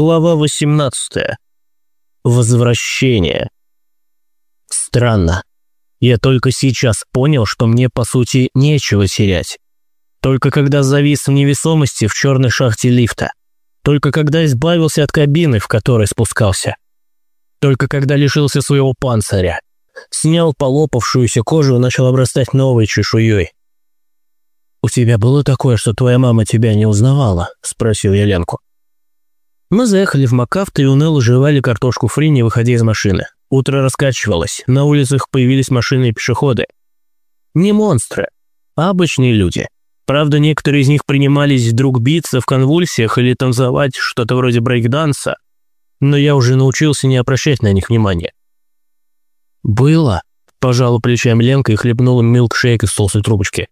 Глава 18. Возвращение. Странно. Я только сейчас понял, что мне, по сути, нечего терять. Только когда завис в невесомости в черной шахте лифта. Только когда избавился от кабины, в которой спускался. Только когда лишился своего панциря. Снял полопавшуюся кожу и начал обрастать новой чешуей. «У тебя было такое, что твоя мама тебя не узнавала?» – спросил я Ленку. Мы заехали в Макафт и уныло жевали картошку фри, не выходя из машины. Утро раскачивалось, на улицах появились машины и пешеходы. Не монстры, а обычные люди. Правда, некоторые из них принимались вдруг биться в конвульсиях или танцевать что-то вроде брейкданса, но я уже научился не обращать на них внимания. «Было», – пожала плечами Ленка и хлебнула милкшейк из толстой трубочки.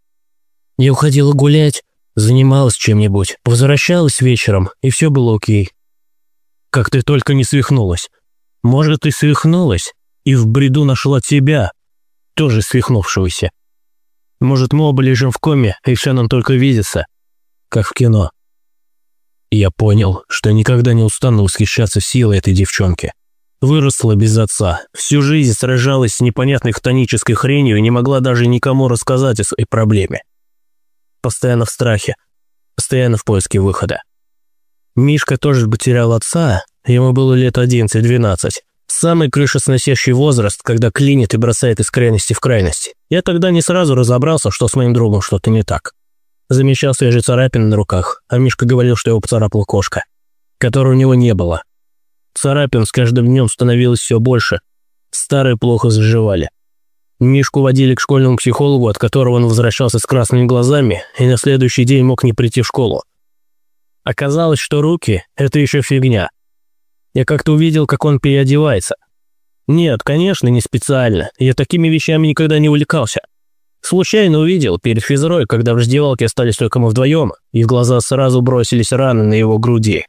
«Я уходила гулять, занималась чем-нибудь, возвращалась вечером, и все было окей. Как ты только не свихнулась. Может, и свихнулась, и в бреду нашла тебя, тоже свихнувшегося. Может, мы оба лежим в коме, и все нам только видится, как в кино. Я понял, что никогда не устану восхищаться силой этой девчонки. Выросла без отца, всю жизнь сражалась с непонятной хтонической хренью и не могла даже никому рассказать о своей проблеме. Постоянно в страхе, постоянно в поиске выхода. Мишка тоже потерял отца, ему было лет 11-12. Самый крышесносящий возраст, когда клинит и бросает из крайности в крайность. Я тогда не сразу разобрался, что с моим другом что-то не так. Замечал свежие царапины на руках, а Мишка говорил, что его поцарапала кошка, которой у него не было. Царапин с каждым днем становилось все больше. Старые плохо заживали. Мишку водили к школьному психологу, от которого он возвращался с красными глазами и на следующий день мог не прийти в школу. Оказалось, что руки – это еще фигня. Я как-то увидел, как он переодевается. Нет, конечно, не специально. Я такими вещами никогда не увлекался. Случайно увидел перед физрой, когда в раздевалке остались только мы вдвоем, и в глаза сразу бросились раны на его груди.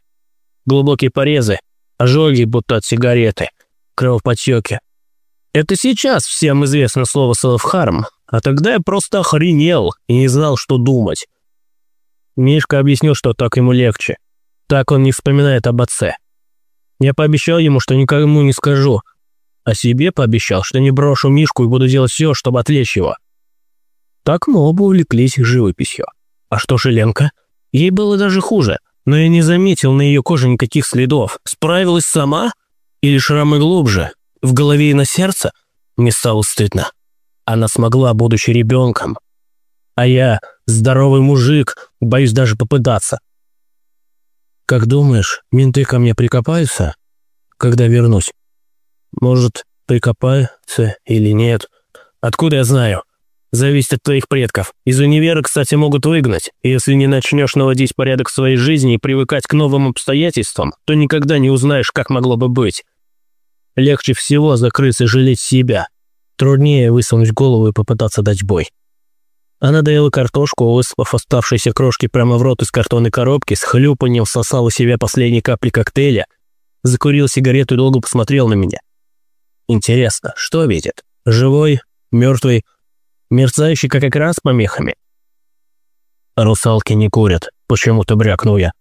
Глубокие порезы, ожоги, будто от сигареты, кровоподтеки. Это сейчас всем известно слово «селфхарм», а тогда я просто охренел и не знал, что думать. Мишка объяснил, что так ему легче. Так он не вспоминает об отце. Я пообещал ему, что никому не скажу. А себе пообещал, что не брошу Мишку и буду делать все, чтобы отвлечь его. Так мы оба увлеклись живописью. А что же Ленка? Ей было даже хуже, но я не заметил на ее коже никаких следов. Справилась сама? Или шрамы глубже? В голове и на сердце? Мне стало стыдно. Она смогла, будучи ребенком. А я здоровый мужик, боюсь даже попытаться. Как думаешь, менты ко мне прикопаются, когда вернусь? Может, прикопаются или нет? Откуда я знаю? Зависит от твоих предков. Из универа, кстати, могут выгнать. если не начнешь наводить порядок в своей жизни и привыкать к новым обстоятельствам, то никогда не узнаешь, как могло бы быть. Легче всего закрыться и жалеть себя. Труднее высунуть голову и попытаться дать бой. Она доела картошку, высыпав оставшиеся крошки прямо в рот из картонной коробки, с хлюпанием всосал у себя последние капли коктейля, закурил сигарету и долго посмотрел на меня. Интересно, что видит? Живой? Мертвый? Мерцающий, как экран с помехами? Русалки не курят, почему-то брякнул я.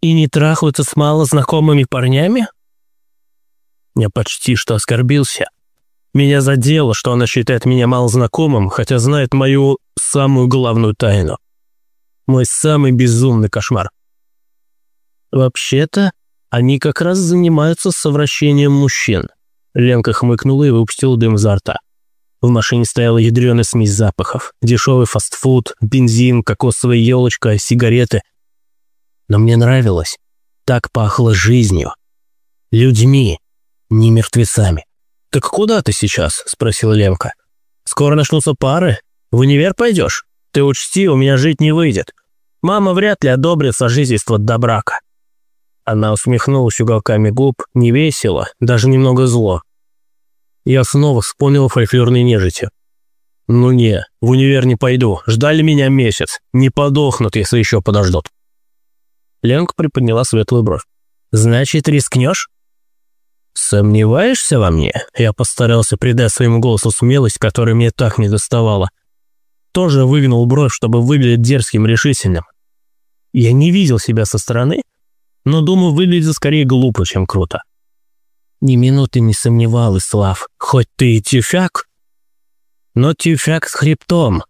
И не трахаются с малознакомыми парнями? Я почти что оскорбился. Меня задело, что она считает меня малознакомым, хотя знает мою самую главную тайну. Мой самый безумный кошмар. Вообще-то, они как раз занимаются совращением мужчин. Ленка хмыкнула и выпустила дым изо рта. В машине стояла ядреная смесь запахов. Дешевый фастфуд, бензин, кокосовая елочка, сигареты. Но мне нравилось. Так пахло жизнью. Людьми, не мертвецами. «Так куда ты сейчас?» – спросила Лемка. «Скоро начнутся пары. В универ пойдешь? Ты учти, у меня жить не выйдет. Мама вряд ли одобрит сожительство до брака». Она усмехнулась уголками губ, не весело, даже немного зло. Я снова вспомнил фольклорные нежити. «Ну не, в универ не пойду. Ждали меня месяц. Не подохнут, если еще подождут». Ленка приподняла светлую бровь. «Значит, рискнешь?» «Сомневаешься во мне?» Я постарался придать своему голосу смелость, которой мне так не доставало. Тоже выгнул бровь, чтобы выглядеть дерзким решительным. Я не видел себя со стороны, но, думаю, выглядит скорее глупо, чем круто. Ни минуты не сомневалась, Слав, хоть ты и тюфяк, но тюфяк с хребтом.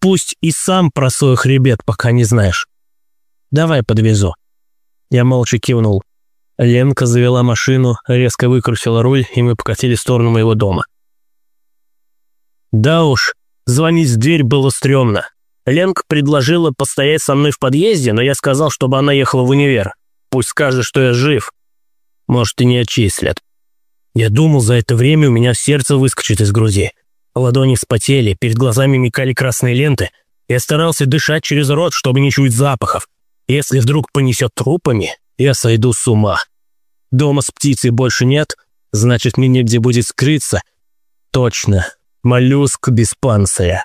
Пусть и сам про свой хребет пока не знаешь. Давай подвезу. Я молча кивнул. Ленка завела машину, резко выкрутила руль, и мы покатили в сторону моего дома. Да уж, звонить в дверь было стрёмно. Ленка предложила постоять со мной в подъезде, но я сказал, чтобы она ехала в универ. Пусть скажет, что я жив. Может, и не отчислят. Я думал, за это время у меня сердце выскочит из груди. Ладони вспотели, перед глазами мелькали красные ленты. Я старался дышать через рот, чтобы не чуть запахов. Если вдруг понесет трупами, я сойду с ума. Дома с птицей больше нет, значит, мне негде будет скрыться. Точно, моллюск без панциря.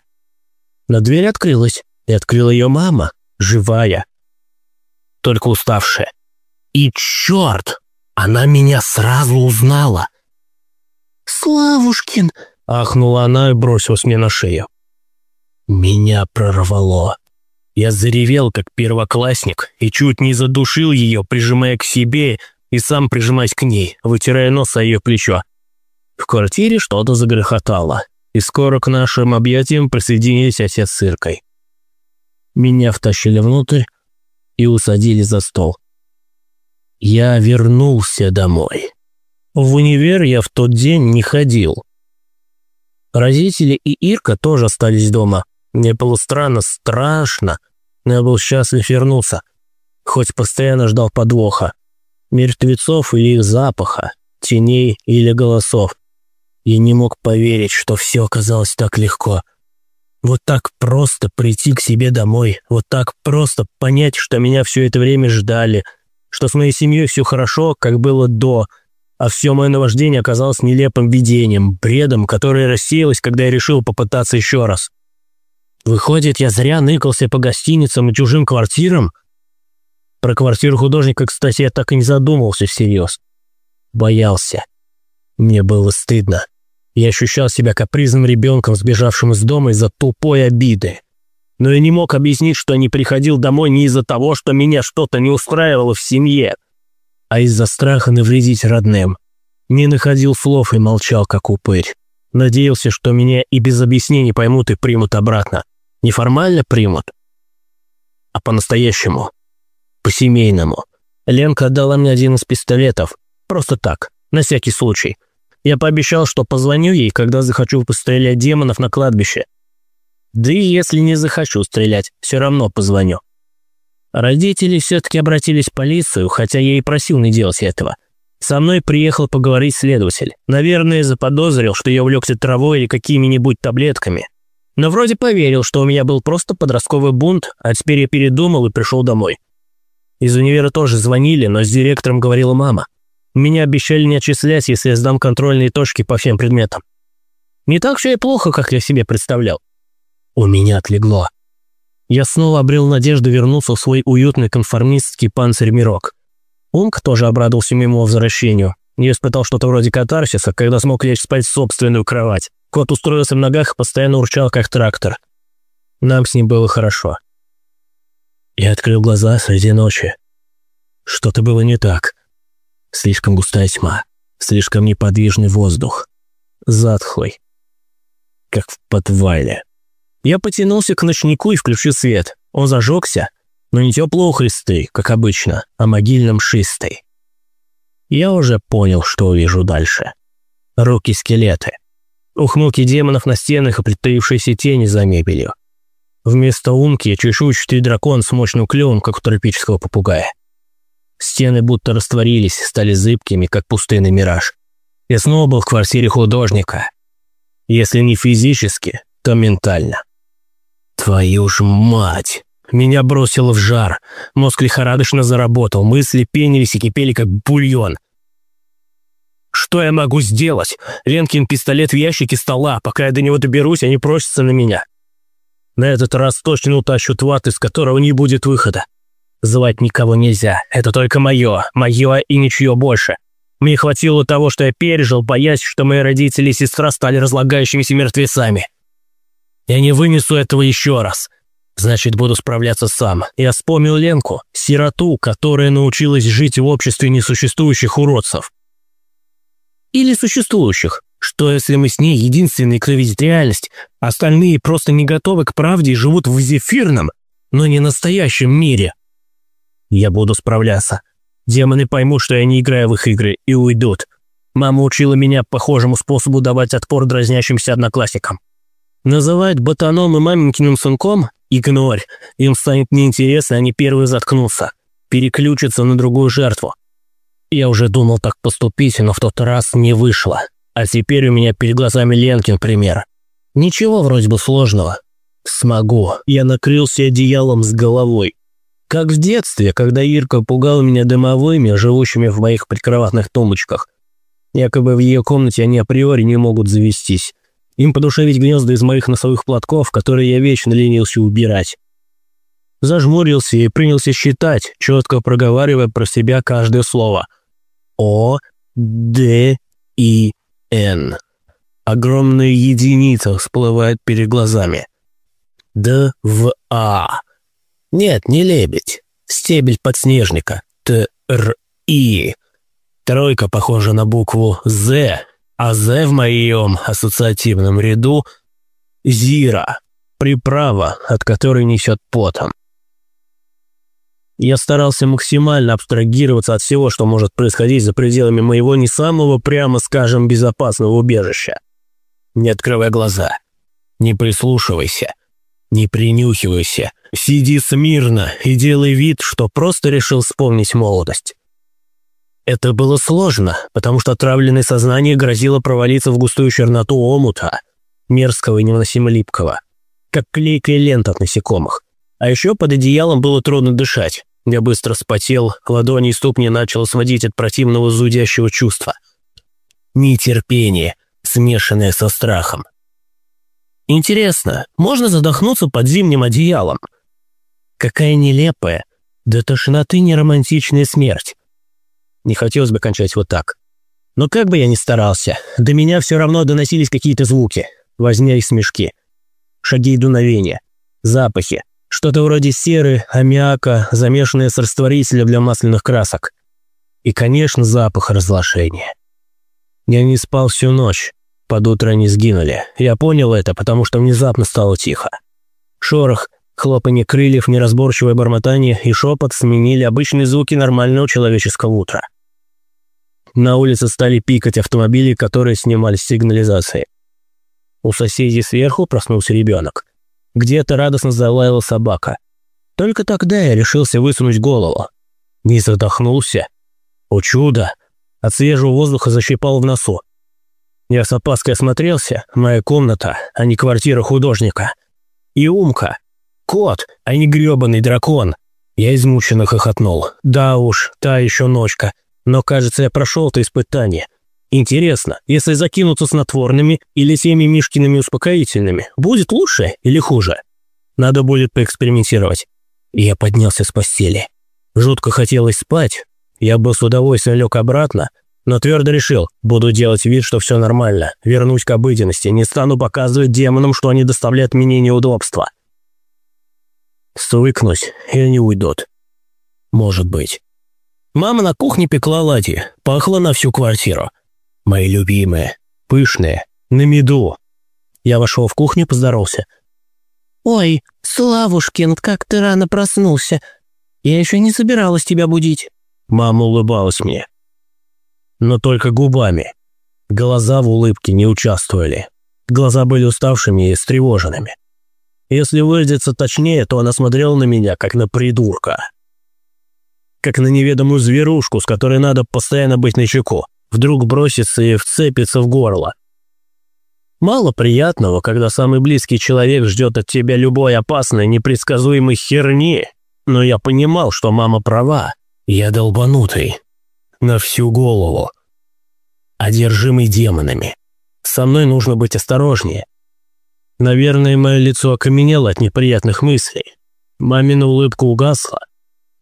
Но дверь открылась, и открыла ее мама, живая, только уставшая. И черт, она меня сразу узнала. «Славушкин!» – ахнула она и бросилась мне на шею. Меня прорвало. Я заревел, как первоклассник, и чуть не задушил ее, прижимая к себе и сам прижимаясь к ней, вытирая нос о ее плечо. В квартире что-то загрохотало и скоро к нашим объятиям присоединились отец с Иркой. Меня втащили внутрь и усадили за стол. Я вернулся домой. В универ я в тот день не ходил. Родители и Ирка тоже остались дома. Мне было странно, страшно, но я был счастлив вернуться. Хоть постоянно ждал подвоха. Мертвецов или их запаха, теней или голосов. Я не мог поверить, что все оказалось так легко. Вот так просто прийти к себе домой, вот так просто понять, что меня все это время ждали, что с моей семьей все хорошо, как было до, а все мое наваждение оказалось нелепым видением, бредом, которое рассеялось, когда я решил попытаться еще раз. Выходит, я зря ныкался по гостиницам и чужим квартирам? Про квартиру художника, кстати, я так и не задумывался всерьез. Боялся. Мне было стыдно. Я ощущал себя капризным ребенком, сбежавшим из дома из-за тупой обиды. Но я не мог объяснить, что не приходил домой не из-за того, что меня что-то не устраивало в семье, а из-за страха навредить родным. Не находил слов и молчал, как упырь. Надеялся, что меня и без объяснений поймут и примут обратно. Неформально примут, а по-настоящему, по-семейному. Ленка отдала мне один из пистолетов. Просто так, на всякий случай. Я пообещал, что позвоню ей, когда захочу пострелять демонов на кладбище. Да и если не захочу стрелять, все равно позвоню. Родители все-таки обратились в полицию, хотя я и просил не делать этого. Со мной приехал поговорить следователь. Наверное, заподозрил, что я увлекся травой или какими-нибудь таблетками. Но вроде поверил, что у меня был просто подростковый бунт, а теперь я передумал и пришел домой. Из универа тоже звонили, но с директором говорила мама. Меня обещали не отчислять, если я сдам контрольные точки по всем предметам. Не так все и плохо, как я себе представлял. У меня отлегло. Я снова обрел надежду вернуться в свой уютный конформистский панцирь-мирок. Умк тоже обрадовался моему возвращению. Я испытал что-то вроде катарсиса, когда смог лечь спать в собственную кровать. Кот устроился в ногах и постоянно урчал, как трактор. Нам с ним было хорошо. Я открыл глаза среди ночи. Что-то было не так. Слишком густая тьма, слишком неподвижный воздух. Затхлый. Как в подвале. Я потянулся к ночнику и включил свет. Он зажегся, но не тепло-христый, как обычно, а могильно-мшистый. Я уже понял, что увижу дальше. Руки-скелеты. Ухмылки демонов на стенах и притаившиеся тени за мебелью. Вместо умки чешуйчатый дракон с мощным клювом, как у тропического попугая. Стены будто растворились, стали зыбкими, как пустынный мираж. Я снова был в квартире художника. Если не физически, то ментально. Твою ж мать! Меня бросило в жар. Мозг лихорадочно заработал, мысли пенились и кипели, как бульон. Что я могу сделать? Ленкин пистолет в ящике стола. Пока я до него доберусь, они просятся на меня. На этот раз точно утащу ват, из которого не будет выхода. Звать никого нельзя. Это только мое. Мое и ничье больше. Мне хватило того, что я пережил, боясь, что мои родители и сестра стали разлагающимися мертвецами. Я не вынесу этого еще раз. Значит, буду справляться сам. Я вспомнил Ленку, сироту, которая научилась жить в обществе несуществующих уродцев. Или существующих. Что если мы с ней единственные, кто видит реальность, остальные просто не готовы к правде и живут в зефирном, но не настоящем мире? Я буду справляться. Демоны поймут, что я не играю в их игры, и уйдут. Мама учила меня похожему способу давать отпор дразнящимся одноклассникам. Называть ботаном и маменькиным сынком – игнорь. Им станет неинтересно, они первые заткнутся. Переключатся на другую жертву. Я уже думал так поступить, но в тот раз не вышло. А теперь у меня перед глазами Ленкин пример. Ничего вроде бы сложного. Смогу. Я накрылся одеялом с головой. Как в детстве, когда Ирка пугала меня дымовыми, живущими в моих прикроватных тумбочках. Якобы в ее комнате они априори не могут завестись. Им по душе ведь гнезда из моих носовых платков, которые я вечно ленился убирать. Зажмурился и принялся считать, четко проговаривая про себя каждое слово. О, Д, И, Н. Огромная единица всплывает перед глазами. Д, В, А. Нет, не лебедь. Стебель подснежника. Т, Р, И. Тройка похожа на букву «З», а «З» в моем ассоциативном ряду – «Зира», приправа, от которой несет потом. Я старался максимально абстрагироваться от всего, что может происходить за пределами моего не самого, прямо скажем, безопасного убежища. Не открывай глаза, не прислушивайся, не принюхивайся, сиди смирно и делай вид, что просто решил вспомнить молодость. Это было сложно, потому что отравленное сознание грозило провалиться в густую черноту омута, мерзкого и невыносимо липкого, как клейкая лента от насекомых. А еще под одеялом было трудно дышать. Я быстро спотел, ладони и ступни начало сводить от противного зудящего чувства. Нетерпение, смешанное со страхом. Интересно, можно задохнуться под зимним одеялом? Какая нелепая, до тошноты неромантичная смерть. Не хотелось бы кончать вот так. Но как бы я ни старался, до меня все равно доносились какие-то звуки. Возня и смешки. Шаги и дуновения. Запахи. Что-то вроде серы, аммиака, замешанное с растворителем для масляных красок. И, конечно, запах разглашения. Я не спал всю ночь. Под утро они сгинули. Я понял это, потому что внезапно стало тихо. Шорох, хлопанье крыльев, неразборчивое бормотание и шепот сменили обычные звуки нормального человеческого утра. На улице стали пикать автомобили, которые снимали с сигнализации. У соседей сверху проснулся ребенок. Где-то радостно залаяла собака. Только тогда я решился высунуть голову. Не задохнулся. О чудо! От свежего воздуха защипал в носу. Я с опаской осмотрелся, моя комната, а не квартира художника. И Умка. Кот, а не грёбаный дракон. Я измученно хохотнул. Да уж, та еще ночка. Но, кажется, я прошел это испытание. Интересно, если закинуться снотворными или теми Мишкиными успокоительными, будет лучше или хуже? Надо будет поэкспериментировать. Я поднялся с постели. Жутко хотелось спать. Я бы с удовольствием лег обратно, но твердо решил, буду делать вид, что все нормально, вернусь к обыденности, не стану показывать демонам, что они доставляют мне неудобства. Свыкнусь, и они уйдут. Может быть. Мама на кухне пекла оладьи, пахло на всю квартиру. Мои любимые, пышные, на меду. Я вошел в кухню поздоровался. «Ой, Славушкин, как ты рано проснулся. Я еще не собиралась тебя будить». Мама улыбалась мне. Но только губами. Глаза в улыбке не участвовали. Глаза были уставшими и встревоженными. Если выразиться точнее, то она смотрела на меня, как на придурка. Как на неведомую зверушку, с которой надо постоянно быть начеку вдруг бросится и вцепится в горло. Мало приятного, когда самый близкий человек ждет от тебя любой опасной, непредсказуемой херни, но я понимал, что мама права. Я долбанутый. На всю голову. Одержимый демонами. Со мной нужно быть осторожнее. Наверное, мое лицо окаменело от неприятных мыслей. Мамина улыбка угасла.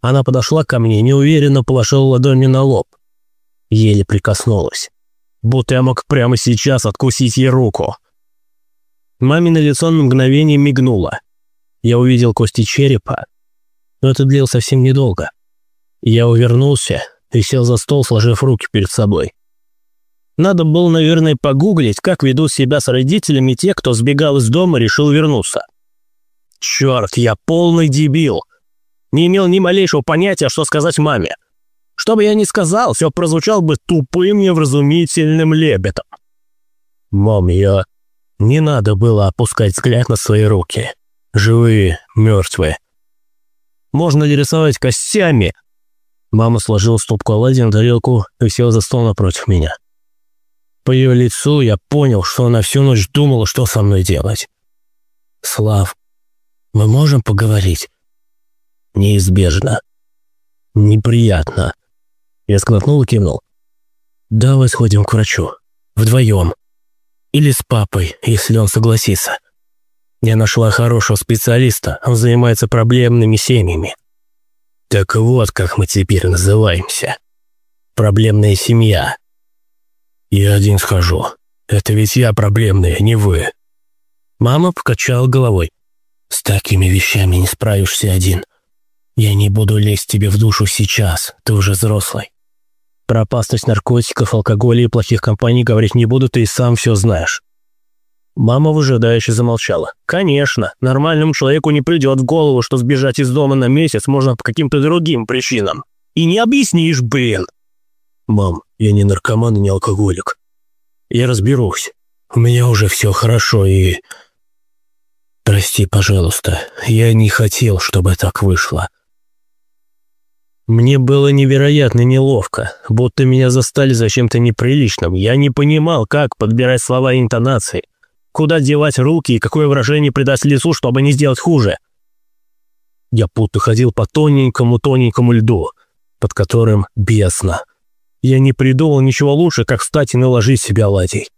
Она подошла ко мне, неуверенно положила ладонью на лоб еле прикоснулась. Будто я мог прямо сейчас откусить ей руку. Мамино лицо на мгновение мигнуло. я увидел кости черепа, но это длилось совсем недолго. Я увернулся и сел за стол, сложив руки перед собой. Надо было, наверное, погуглить, как ведут себя с родителями те, кто сбегал из дома и решил вернуться. Черт, я полный дебил. Не имел ни малейшего понятия, что сказать маме. Что бы я ни сказал, все прозвучало бы тупым невразумительным лебетом. «Мам, я...» Не надо было опускать взгляд на свои руки. Живые, мертвые. Можно ли рисовать костями? Мама сложила стопку оладий на тарелку и села за стол напротив меня. По ее лицу я понял, что она всю ночь думала, что со мной делать. «Слав, мы можем поговорить?» «Неизбежно. Неприятно». Я сглотнул и кивнул. «Давай сходим к врачу. Вдвоем. Или с папой, если он согласится. Я нашла хорошего специалиста, он занимается проблемными семьями. Так вот, как мы теперь называемся. Проблемная семья. Я один схожу. Это ведь я проблемный, а не вы. Мама покачала головой. С такими вещами не справишься один. Я не буду лезть тебе в душу сейчас, ты уже взрослый. Про опасность наркотиков, алкоголя и плохих компаний говорить не буду, ты и сам все знаешь». Мама выжидающе замолчала. «Конечно, нормальному человеку не придет в голову, что сбежать из дома на месяц можно по каким-то другим причинам. И не объяснишь, блин!» «Мам, я не наркоман и не алкоголик. Я разберусь. У меня уже все хорошо и...» «Прости, пожалуйста, я не хотел, чтобы так вышло. Мне было невероятно неловко, будто меня застали за чем-то неприличным. Я не понимал, как подбирать слова и интонации, куда девать руки и какое выражение придать лицу, чтобы не сделать хуже. Я будто ходил по тоненькому-тоненькому льду, под которым бесно. Я не придумал ничего лучше, как встать и наложить себе оладий.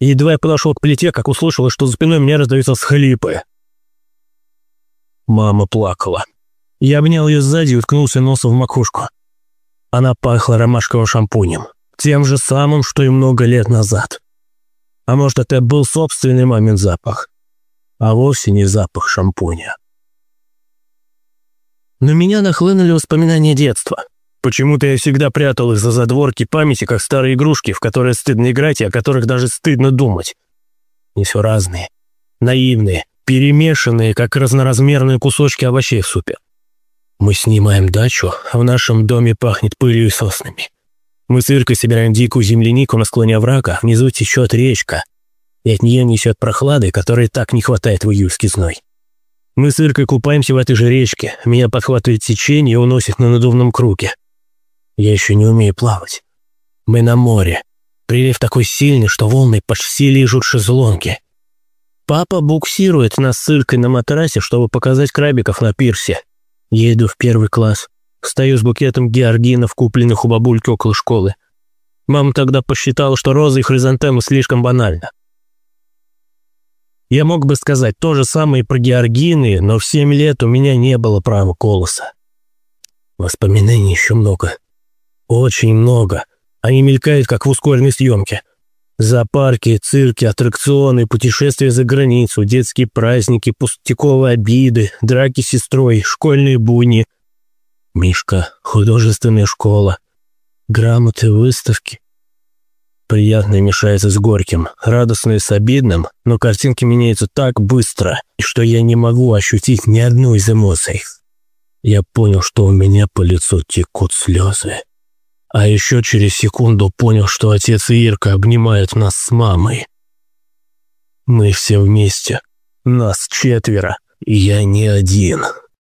едва я подошел к плите, как услышал, что за спиной мне раздаются схлипы. Мама плакала. Я обнял ее сзади и уткнулся носом в макушку. Она пахла ромашковым шампунем, тем же самым, что и много лет назад. А может, это был собственный мамин запах, а вовсе не запах шампуня. На меня нахлынули воспоминания детства. Почему-то я всегда прятал их за задворки памяти, как старые игрушки, в которые стыдно играть и о которых даже стыдно думать. Не все разные, наивные, перемешанные, как разноразмерные кусочки овощей в супе. Мы снимаем дачу, а в нашем доме пахнет пылью и соснами. Мы с Иркой собираем дикую землянику на склоне оврага, внизу течет речка, и от нее несет прохлады, которой так не хватает в июльский зной. Мы с Иркой купаемся в этой же речке, меня подхватывает течение и уносит на надувном круге. Я еще не умею плавать. Мы на море. Прилив такой сильный, что волны почти лижут шезлонги. Папа буксирует нас с Иркой на матрасе, чтобы показать крабиков на пирсе. Еду в первый класс. Стою с букетом георгинов, купленных у бабульки около школы. Мама тогда посчитала, что розы и хризантемы слишком банально. Я мог бы сказать то же самое и про георгины, но в семь лет у меня не было права голоса. Воспоминаний еще много. Очень много. Они мелькают, как в ускоренной съемке. Зоопарки, цирки, аттракционы, путешествия за границу, детские праздники, пустяковые обиды, драки с сестрой, школьные буни. Мишка, художественная школа, грамоты, выставки. Приятное мешается с горьким, радостное с обидным, но картинки меняются так быстро, что я не могу ощутить ни одну из эмоций. Я понял, что у меня по лицу текут слезы. А еще через секунду понял, что отец и Ирка обнимают нас с мамой. Мы все вместе. Нас четверо. Я не один.